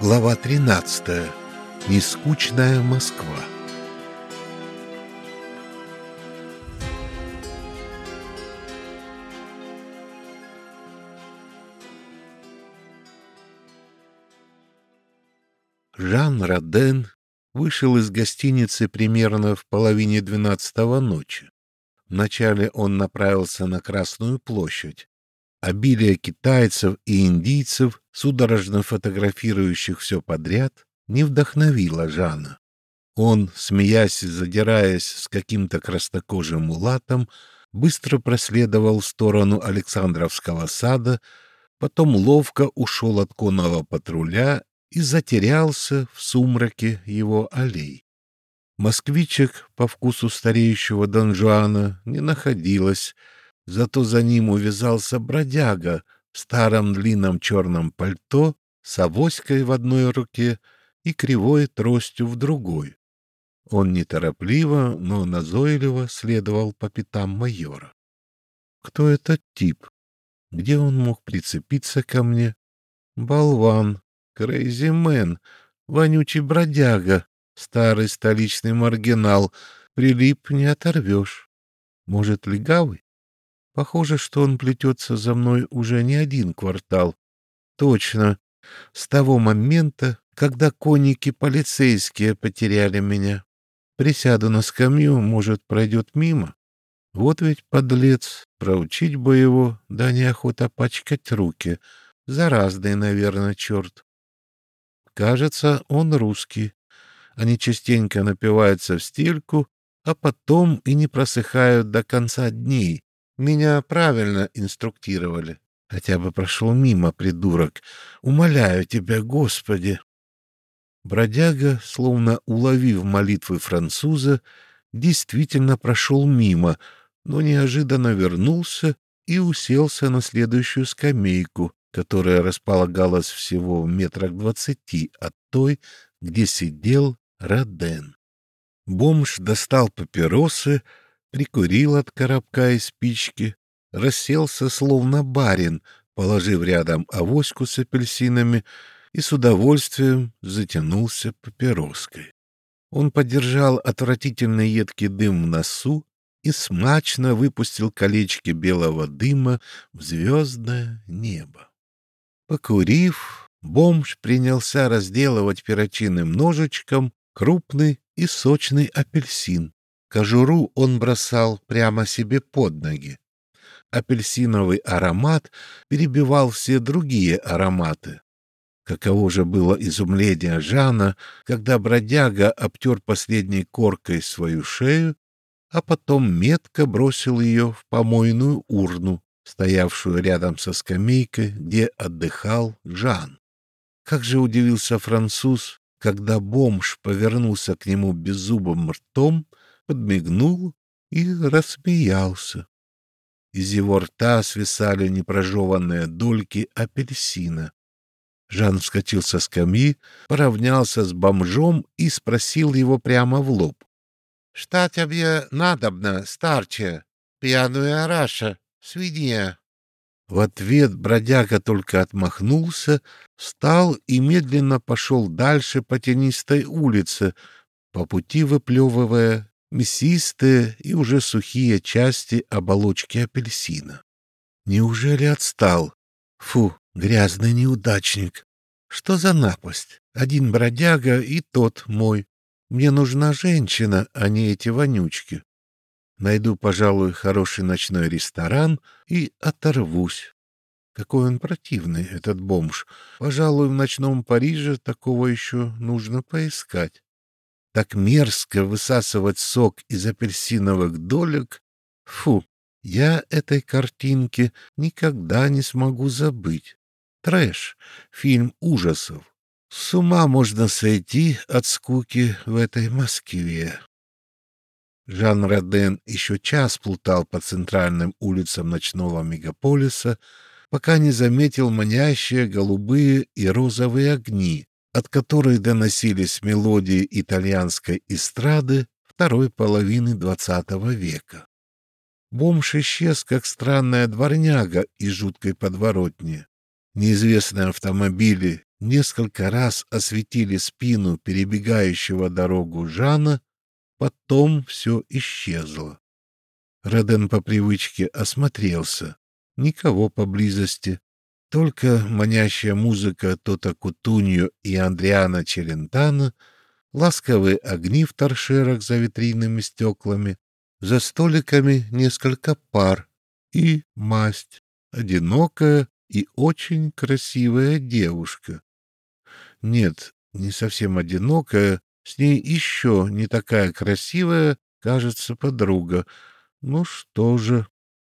Глава 13. Нескучная Москва. Жан Роден вышел из гостиницы примерно в половине двенадцатого ночи. Вначале он направился на Красную площадь, Обилие китайцев и индийцев, судорожно фотографирующих все подряд, не вдохновило Жана. Он, смеясь и задираясь с каким-то краснокожим мулатом, быстро проследовал в сторону Александровского сада, потом ловко ушел от конного патруля и затерялся в сумраке его аллей. Москвичек по вкусу стареющего Дон Жуана не находилось, Зато за ним увязался бродяга в старом длинном черном пальто с авоськой в одной руке и кривой тростью в другой. Он неторопливо, но назойливо следовал по пятам майора. Кто этот тип? Где он мог прицепиться ко мне? Болван, крейзи-мен, вонючий бродяга, старый столичный маргинал, прилип не оторвешь. Может, легавый? Похоже, что он плетется за мной уже не один квартал. Точно, с того момента, когда конники полицейские потеряли меня. Присяду на скамью, может, пройдет мимо. Вот ведь подлец, проучить бы его, да неохота пачкать руки. Заразный, наверное, черт. Кажется, он русский. Они частенько напиваются в стельку, а потом и не просыхают до конца дней, меня правильно инструктировали. Хотя бы прошел мимо, придурок. Умоляю тебя, Господи!» Бродяга, словно уловив молитвы француза, действительно прошел мимо, но неожиданно вернулся и уселся на следующую скамейку, которая располагалась всего в метрах двадцати от той, где сидел Роден. Бомж достал папиросы, прикурил от коробка и спички, расселся словно барин, положив рядом авоську с апельсинами и с удовольствием затянулся папироской. Он подержал отвратительный едкий дым в носу и смачно выпустил колечки белого дыма в звездное небо. Покурив, бомж принялся разделывать перочинным ножичком крупный и сочный апельсин, Кожуру он бросал прямо себе под ноги. Апельсиновый аромат перебивал все другие ароматы. Каково же было изумление Жана, когда бродяга обтер последней коркой свою шею, а потом метко бросил ее в помойную урну, стоявшую рядом со скамейкой, где отдыхал Жан. Как же удивился француз, когда бомж повернулся к нему беззубым ртом подмигнул и рассмеялся. Из его рта свисали непрожеванные дольки апельсина. Жан вскочил со скамьи, поравнялся с бомжом и спросил его прямо в лоб. — Что тебе надобно, старче? Пьяную араша, свинья? В ответ бродяга только отмахнулся, встал и медленно пошел дальше по тенистой улице, по пути выплевывая мясистые и уже сухие части оболочки апельсина. Неужели отстал? Фу, грязный неудачник. Что за напасть? Один бродяга и тот мой. Мне нужна женщина, а не эти вонючки. Найду, пожалуй, хороший ночной ресторан и оторвусь. Какой он противный, этот бомж. Пожалуй, в ночном Париже такого еще нужно поискать так мерзко высасывать сок из апельсиновых долек. Фу, я этой картинки никогда не смогу забыть. Трэш, фильм ужасов. С ума можно сойти от скуки в этой Москве. Жан Роден еще час плутал по центральным улицам ночного мегаполиса, пока не заметил манящие голубые и розовые огни, от которой доносились мелодии итальянской эстрады второй половины XX века. Бомж исчез, как странная дворняга из жуткой подворотни. Неизвестные автомобили несколько раз осветили спину перебегающего дорогу Жана, потом все исчезло. Роден по привычке осмотрелся. Никого поблизости. Только манящая музыка Тота Кутунью и Андриана Челентана, ласковые огни в торшерах за витринными стеклами, за столиками несколько пар и масть, одинокая и очень красивая девушка. Нет, не совсем одинокая, с ней еще не такая красивая, кажется, подруга. Ну что же,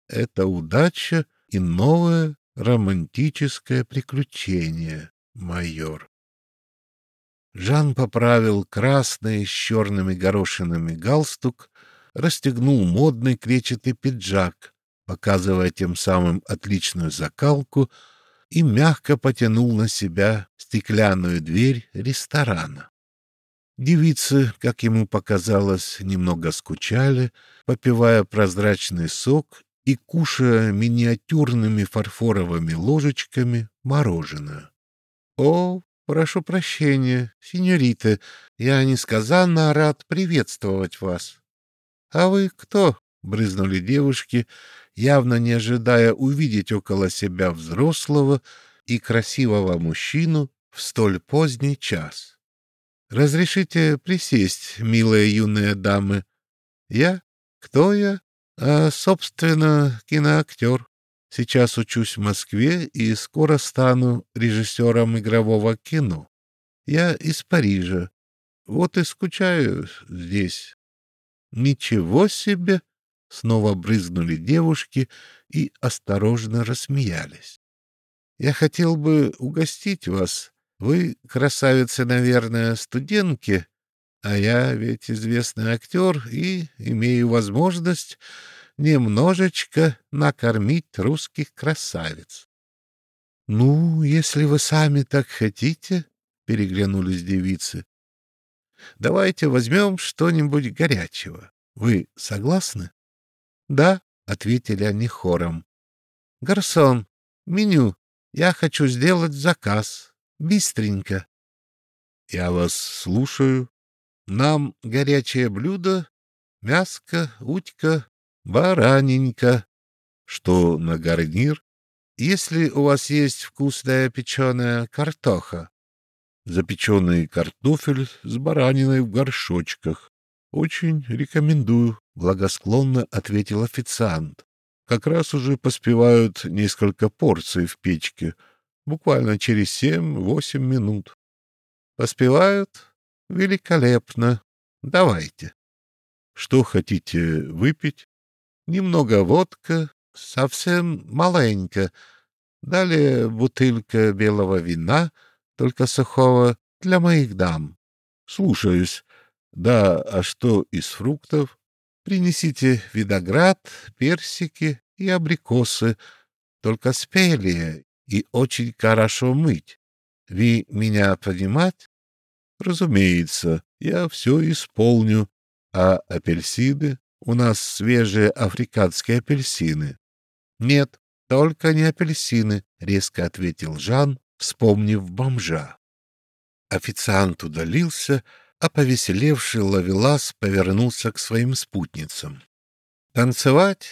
это удача и новое романтическое приключение, майор. Жан поправил красный с черными горошинами галстук, расстегнул модный кречетый пиджак, показывая тем самым отличную закалку, и мягко потянул на себя стеклянную дверь ресторана. Девицы, как ему показалось, немного скучали, попивая прозрачный сок и кушая миниатюрными фарфоровыми ложечками мороженое. — О, прошу прощения, сеньорита, я несказанно рад приветствовать вас. — А вы кто? — брызнули девушки, явно не ожидая увидеть около себя взрослого и красивого мужчину в столь поздний час. — Разрешите присесть, милые юные дамы? — Я? Кто я? А, собственно, киноактер. Сейчас учусь в Москве и скоро стану режиссером игрового кино. Я из Парижа. Вот и скучаю здесь. Ничего себе! Снова брызнули девушки и осторожно рассмеялись. Я хотел бы угостить вас. Вы, красавицы, наверное, студентки, а я ведь известный актер и имею возможность немножечко накормить русских красавиц. — Ну, если вы сами так хотите, — переглянулись девицы, — давайте возьмем что-нибудь горячего. Вы согласны? — Да, — ответили они хором. — Гарсон, меню. Я хочу сделать заказ. Быстренько. — Я вас слушаю, нам горячее блюдо, мяско, утька, бараненька. Что на гарнир? Если у вас есть вкусная печеная картоха. Запеченный картофель с бараниной в горшочках. Очень рекомендую, благосклонно ответил официант. Как раз уже поспевают несколько порций в печке, буквально через семь-восемь минут. Поспевают? Великолепно. Давайте. Что хотите выпить? Немного водка, совсем маленько. Далее бутылка белого вина, только сухого, для моих дам. Слушаюсь. Да, а что из фруктов? Принесите виноград, персики и абрикосы, только спелые и очень хорошо мыть. Вы меня понимать? Разумеется, я все исполню. А апельсины? У нас свежие африканские апельсины. Нет, только не апельсины, резко ответил Жан, вспомнив бомжа. Официант удалился, а повеселевший Лавелас повернулся к своим спутницам. «Танцевать?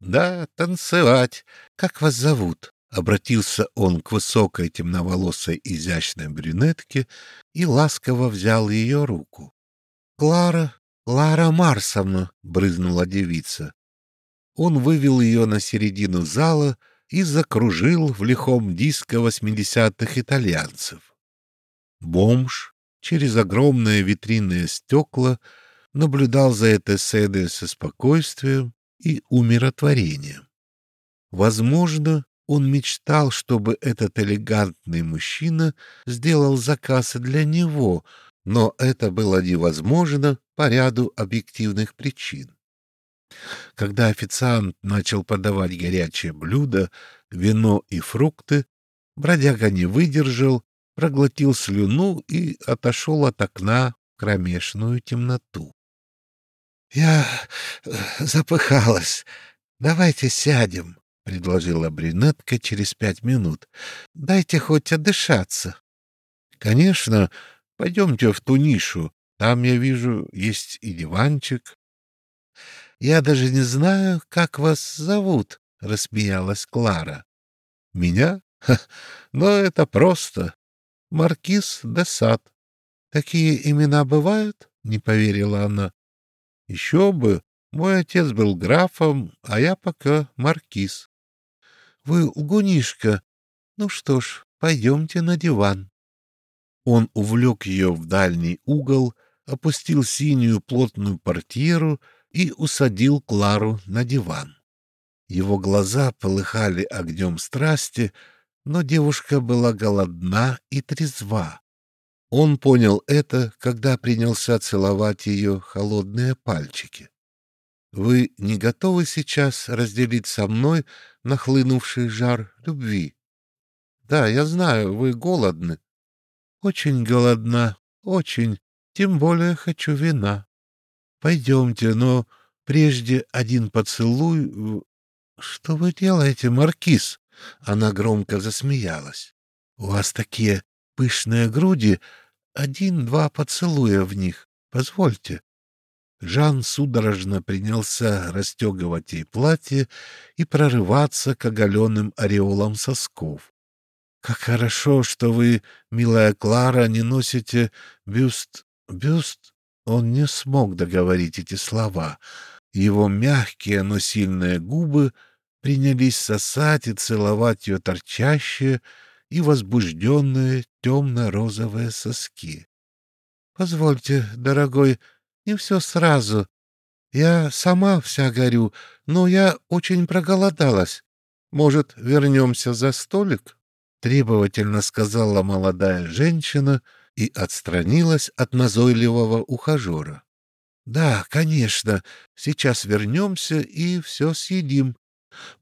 Да, танцевать. Как вас зовут?» Обратился он к высокой темноволосой изящной брюнетке и ласково взял ее руку. — Клара, Клара Марсовна, — брызнула девица. Он вывел ее на середину зала и закружил в лихом диско восьмидесятых итальянцев. Бомж через огромные витринные стекла наблюдал за этой сценой со спокойствием и умиротворением. Возможно, он мечтал, чтобы этот элегантный мужчина сделал заказ для него, но это было невозможно по ряду объективных причин. Когда официант начал подавать горячее блюдо, вино и фрукты, бродяга не выдержал, проглотил слюну и отошел от окна в кромешную темноту. — Я э, запыхалась. Давайте сядем, — предложила брюнетка через пять минут. — Дайте хоть отдышаться. — Конечно. Пойдемте в ту нишу. Там, я вижу, есть и диванчик. — Я даже не знаю, как вас зовут, — рассмеялась Клара. — Меня? Но это просто. Маркиз де Сад. Такие имена бывают? — не поверила она. — Еще бы. Мой отец был графом, а я пока маркиз. — Вы лгунишка. Ну что ж, пойдемте на диван. Он увлек ее в дальний угол, опустил синюю плотную портьеру и усадил Клару на диван. Его глаза полыхали огнем страсти, но девушка была голодна и трезва. Он понял это, когда принялся целовать ее холодные пальчики. «Вы не готовы сейчас разделить со мной нахлынувший жар любви?» «Да, я знаю, вы голодны, очень голодна, очень. Тем более хочу вина. Пойдемте, но прежде один поцелуй... Что вы делаете, Маркиз? Она громко засмеялась. У вас такие пышные груди, один-два поцелуя в них. Позвольте. Жан судорожно принялся расстегивать ей платье и прорываться к оголенным ореолам сосков. Как хорошо, что вы, милая Клара, не носите бюст... Бюст... Он не смог договорить эти слова. Его мягкие, но сильные губы принялись сосать и целовать ее торчащие и возбужденные темно-розовые соски. — Позвольте, дорогой, не все сразу. Я сама вся горю, но я очень проголодалась. Может, вернемся за столик? — требовательно сказала молодая женщина и отстранилась от назойливого ухажера. — Да, конечно, сейчас вернемся и все съедим.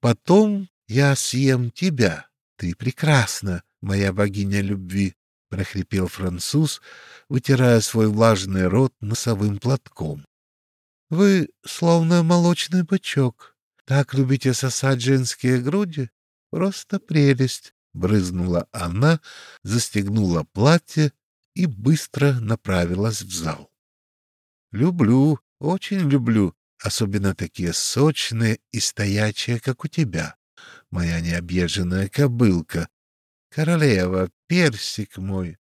Потом я съем тебя. Ты прекрасна, моя богиня любви, — прохрипел француз, вытирая свой влажный рот носовым платком. — Вы словно молочный бычок. Так любите сосать женские груди? Просто прелесть брызнула она, застегнула платье и быстро направилась в зал. «Люблю, очень люблю, особенно такие сочные и стоячие, как у тебя, моя необъезженная кобылка. Королева, персик мой!»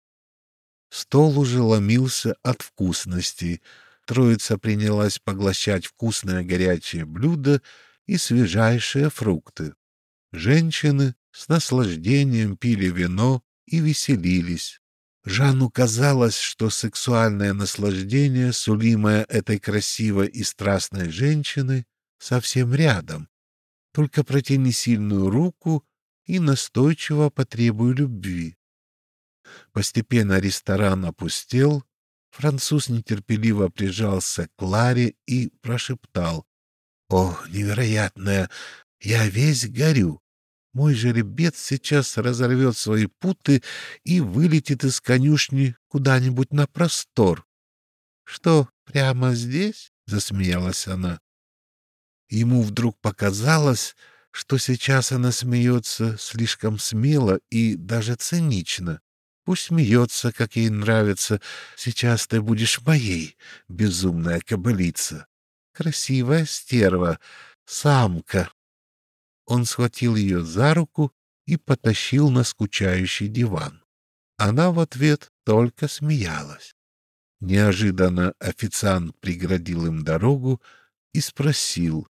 Стол уже ломился от вкусностей. Троица принялась поглощать вкусное горячее блюдо и свежайшие фрукты. Женщины с наслаждением пили вино и веселились. Жанну казалось, что сексуальное наслаждение, сулимое этой красивой и страстной женщиной, совсем рядом. Только протяни сильную руку и настойчиво потребуй любви. Постепенно ресторан опустел, француз нетерпеливо прижался к Кларе и прошептал. — О, невероятное! Я весь горю! Мой жеребец сейчас разорвет свои путы и вылетит из конюшни куда-нибудь на простор. — Что, прямо здесь? — засмеялась она. Ему вдруг показалось, что сейчас она смеется слишком смело и даже цинично. Пусть смеется, как ей нравится. Сейчас ты будешь моей, безумная кобылица. Красивая стерва, самка, он схватил ее за руку и потащил на скучающий диван. Она в ответ только смеялась. Неожиданно официант преградил им дорогу и спросил,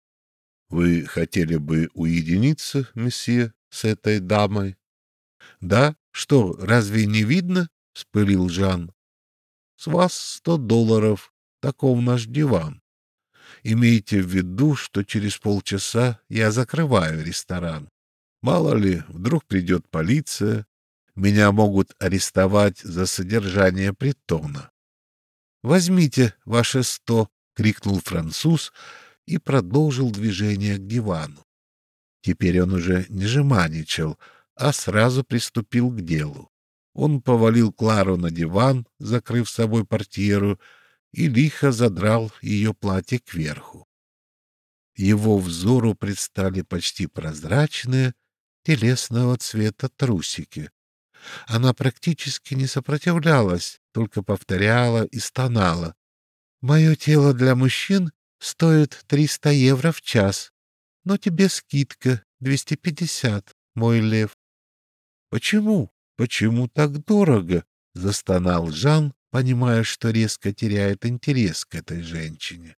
«Вы хотели бы уединиться, месье, с этой дамой?» «Да? Что, разве не видно?» — спылил Жан. «С вас сто долларов. Таков наш диван. Имейте в виду, что через полчаса я закрываю ресторан. Мало ли, вдруг придет полиция, меня могут арестовать за содержание притона. «Возьмите ваши сто!» — крикнул француз и продолжил движение к дивану. Теперь он уже не жеманничал, а сразу приступил к делу. Он повалил Клару на диван, закрыв собой портьеру, и лихо задрал ее платье кверху. Его взору предстали почти прозрачные, телесного цвета трусики. Она практически не сопротивлялась, только повторяла и стонала. «Мое тело для мужчин стоит 300 евро в час, но тебе скидка 250, мой лев». «Почему? Почему так дорого?» — застонал Жан, понимая, что резко теряет интерес к этой женщине.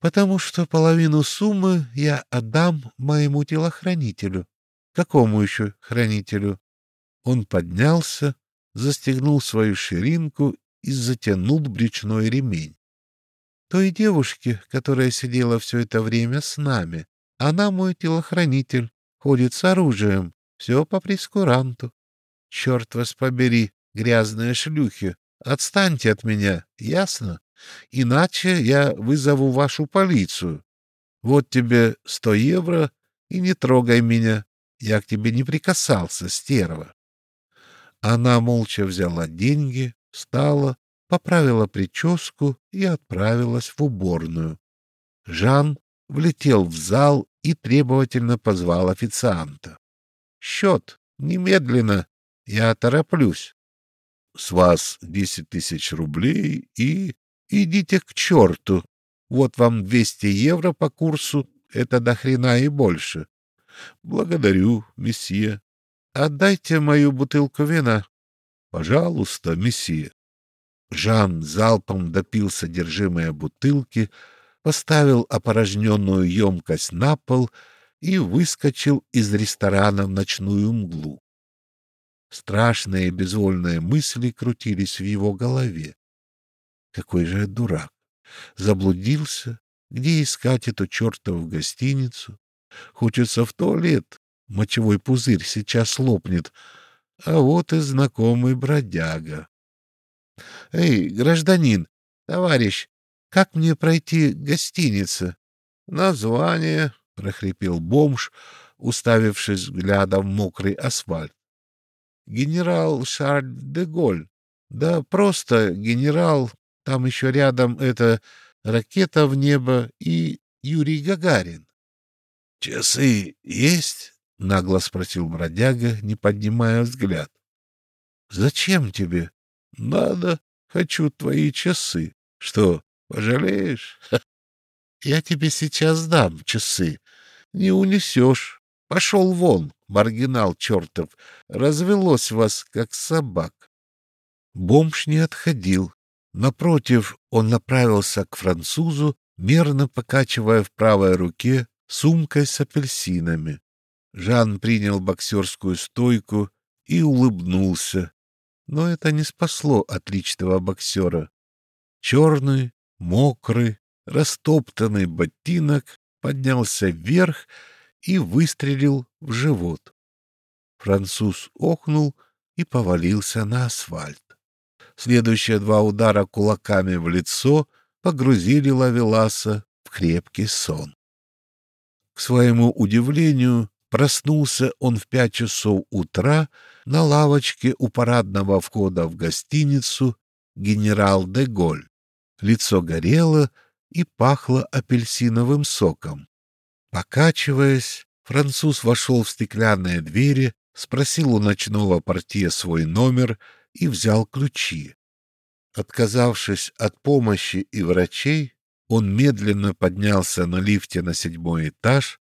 «Потому что половину суммы я отдам моему телохранителю». «Какому еще хранителю?» Он поднялся, застегнул свою ширинку и затянул брючной ремень. Той девушке, которая сидела все это время с нами, она мой телохранитель, ходит с оружием, все по прескуранту. Черт вас побери, грязные шлюхи, отстаньте от меня, ясно? Иначе я вызову вашу полицию. Вот тебе сто евро и не трогай меня. Я к тебе не прикасался, стерва. Она молча взяла деньги, встала, поправила прическу и отправилась в уборную. Жан влетел в зал и требовательно позвал официанта. «Счет! Немедленно! Я тороплюсь!» «С вас десять тысяч рублей и... идите к черту! Вот вам двести евро по курсу, это до хрена и больше!» «Благодарю, месье!» Отдайте мою бутылку вина. Пожалуйста, месье. Жан залпом допил содержимое бутылки, поставил опорожненную емкость на пол и выскочил из ресторана в ночную мглу. Страшные безвольные мысли крутились в его голове. Какой же дурак! Заблудился, где искать эту чертову гостиницу? Хочется в туалет, Мочевой пузырь сейчас лопнет. А вот и знакомый бродяга. — Эй, гражданин, товарищ, как мне пройти к гостинице? — Название, — прохрипел бомж, уставившись взглядом в мокрый асфальт. — Генерал Шарль де Голь. Да просто генерал, там еще рядом это ракета в небо и Юрий Гагарин. — Часы есть? — нагло спросил бродяга, не поднимая взгляд. — Зачем тебе? — Надо. Хочу твои часы. Что, пожалеешь? — Я тебе сейчас дам часы. Не унесешь. Пошел вон, маргинал чертов. Развелось вас, как собак. Бомж не отходил. Напротив, он направился к французу, мерно покачивая в правой руке сумкой с апельсинами. Жан принял боксерскую стойку и улыбнулся. Но это не спасло отличного боксера. Черный, мокрый, растоптанный ботинок поднялся вверх и выстрелил в живот. Француз охнул и повалился на асфальт. Следующие два удара кулаками в лицо погрузили Лавеласа в крепкий сон. К своему удивлению, Проснулся он в пять часов утра на лавочке у парадного входа в гостиницу «Генерал де Голь». Лицо горело и пахло апельсиновым соком. Покачиваясь, француз вошел в стеклянные двери, спросил у ночного портье свой номер и взял ключи. Отказавшись от помощи и врачей, он медленно поднялся на лифте на седьмой этаж,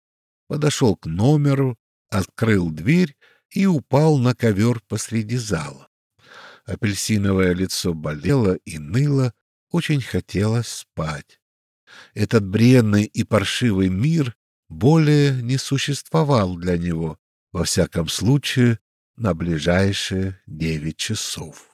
подошел к номеру, открыл дверь и упал на ковер посреди зала. Апельсиновое лицо болело и ныло, очень хотелось спать. Этот бренный и паршивый мир более не существовал для него, во всяком случае, на ближайшие девять часов.